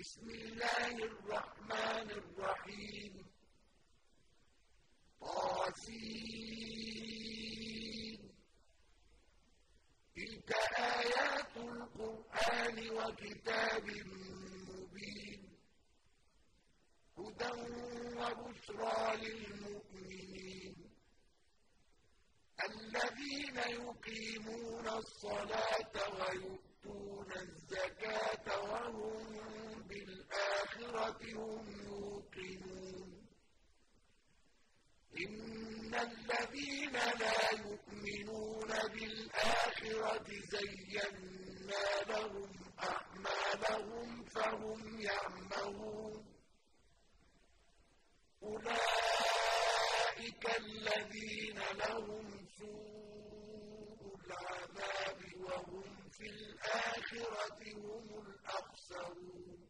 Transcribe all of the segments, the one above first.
بسم الله الرحمن الرحيم. طاسين. تلك آيات القرآن وكتاب مبين. هدى وبشرى للمؤمنين. الذين يقيمون الصلاة ويؤتون الزكاة وهم بالآخرة هم يوقنون. إن الذين لا يؤمنون بالآخرة زينا لهم أعمالهم فهم يعمهون. أولئك الذين لهم سوء العذاب وهم في الآخرة هم الأخسرون.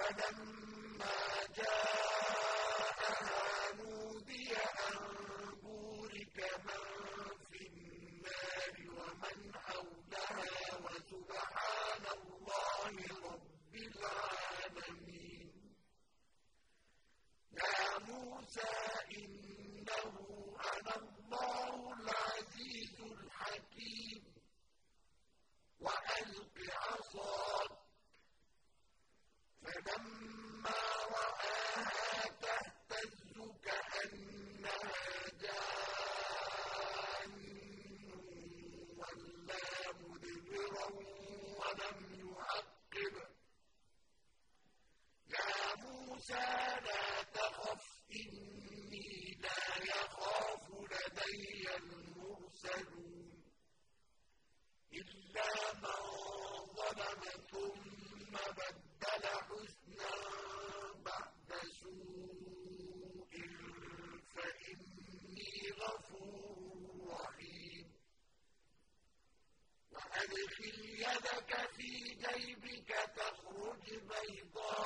فَلَمَّا جَاءَهَا نُودِيَ أَن يَدَكَ فِي جَيْبِكَ تَخْرُجْ بَيْضَاءَ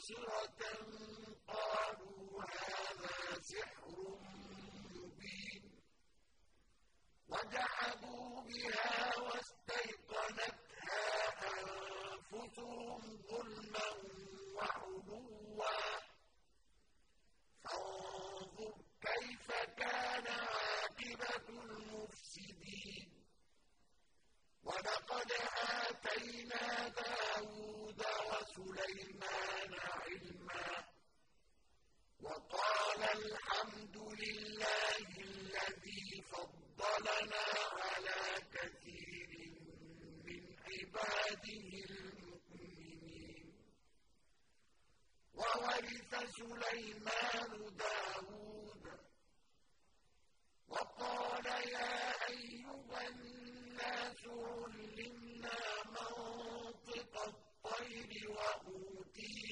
مُبْصِرَةً قَالُوا هَٰذَا سِحْرٌ مُّبِينٌ. وَجَحَدُوا بِهَا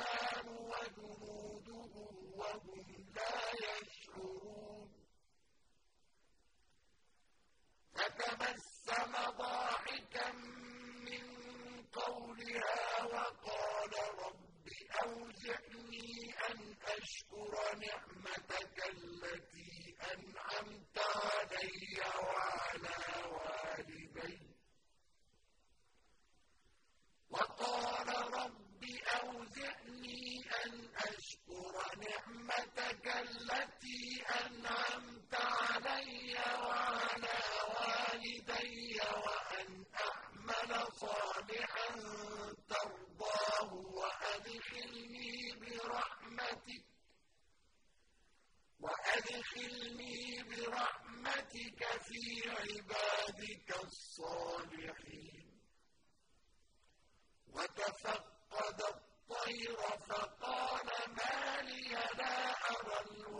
النَّارُ وَجُلُودُهُمْ وَهُمْ لَا يَشْعُرُونَ. فقال ما لي لا أرى الوحيد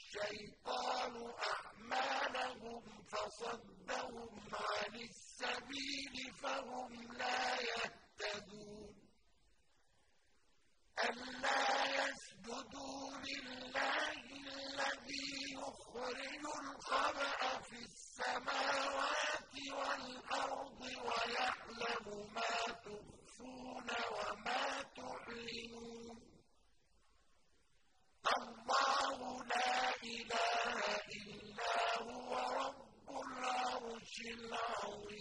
الشيطان أعمالهم فصدهم عن السبيل فهم لا يهتدون. ألا يسجدوا لله الذي يخرج الخبأ في السماوات والأرض ويعلم ما تخفون وما تعلنون. اللَّهُ لَا إِلَٰهَ إِلَّا هُوَ رَبُّ الْعَرْشِ الْعَظِيمِ.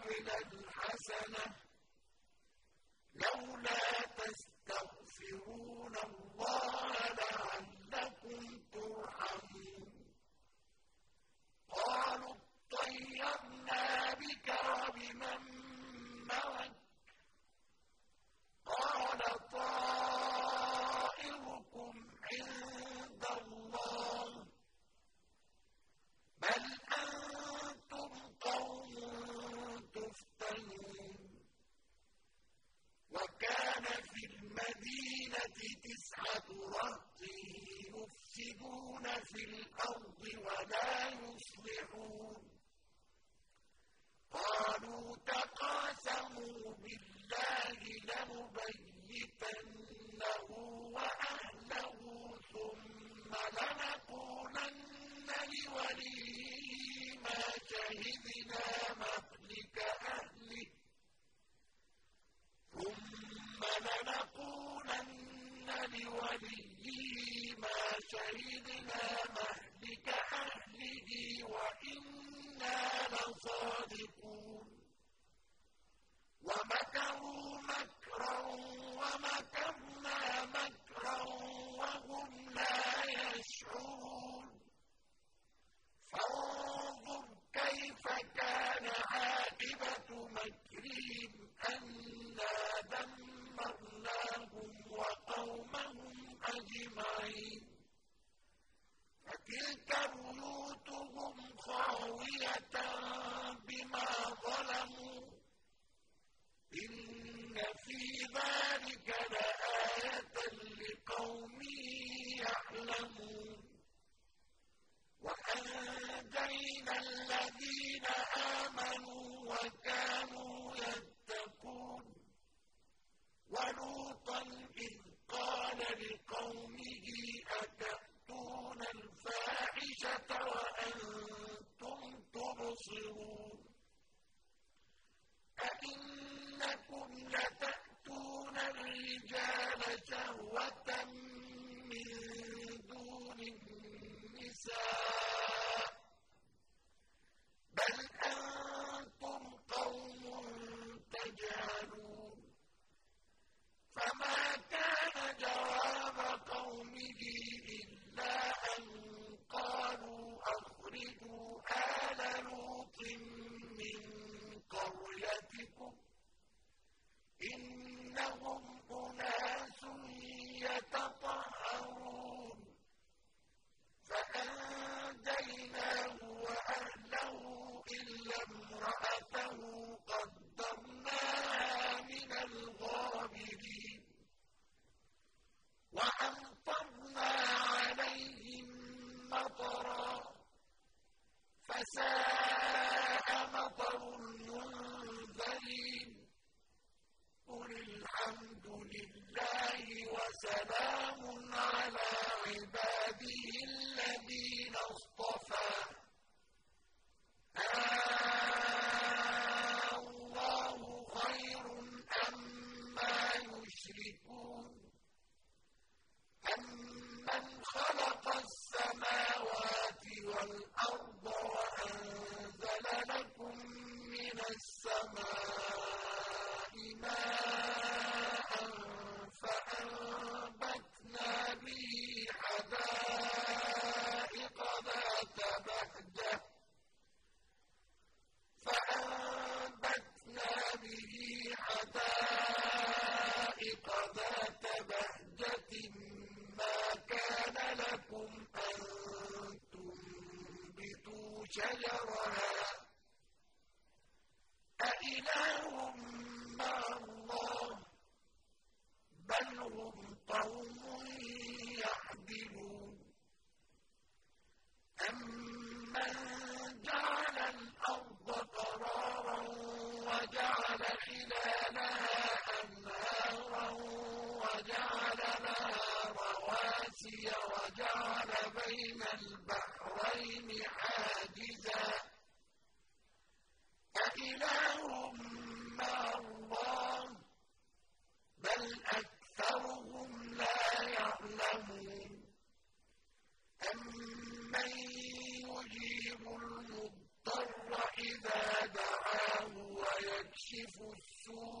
فانظر Jalla sure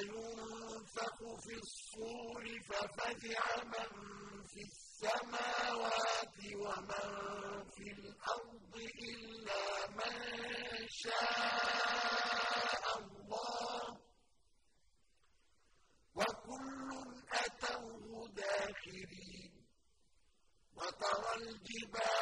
ينفخ في الصور ففزع من في السماوات ومن في الأرض إلا من شاء الله. وكل أتوه داخلين وترى الجبال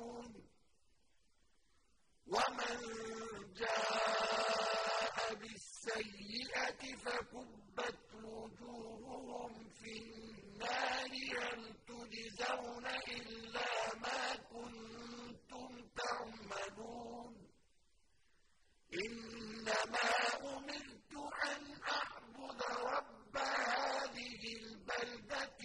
ومن جاء بالسيئة فكبت وجوههم في النار هل تجزون إلا ما كنتم تعملون إنما أمرت أن أعبد رب هذه البلدة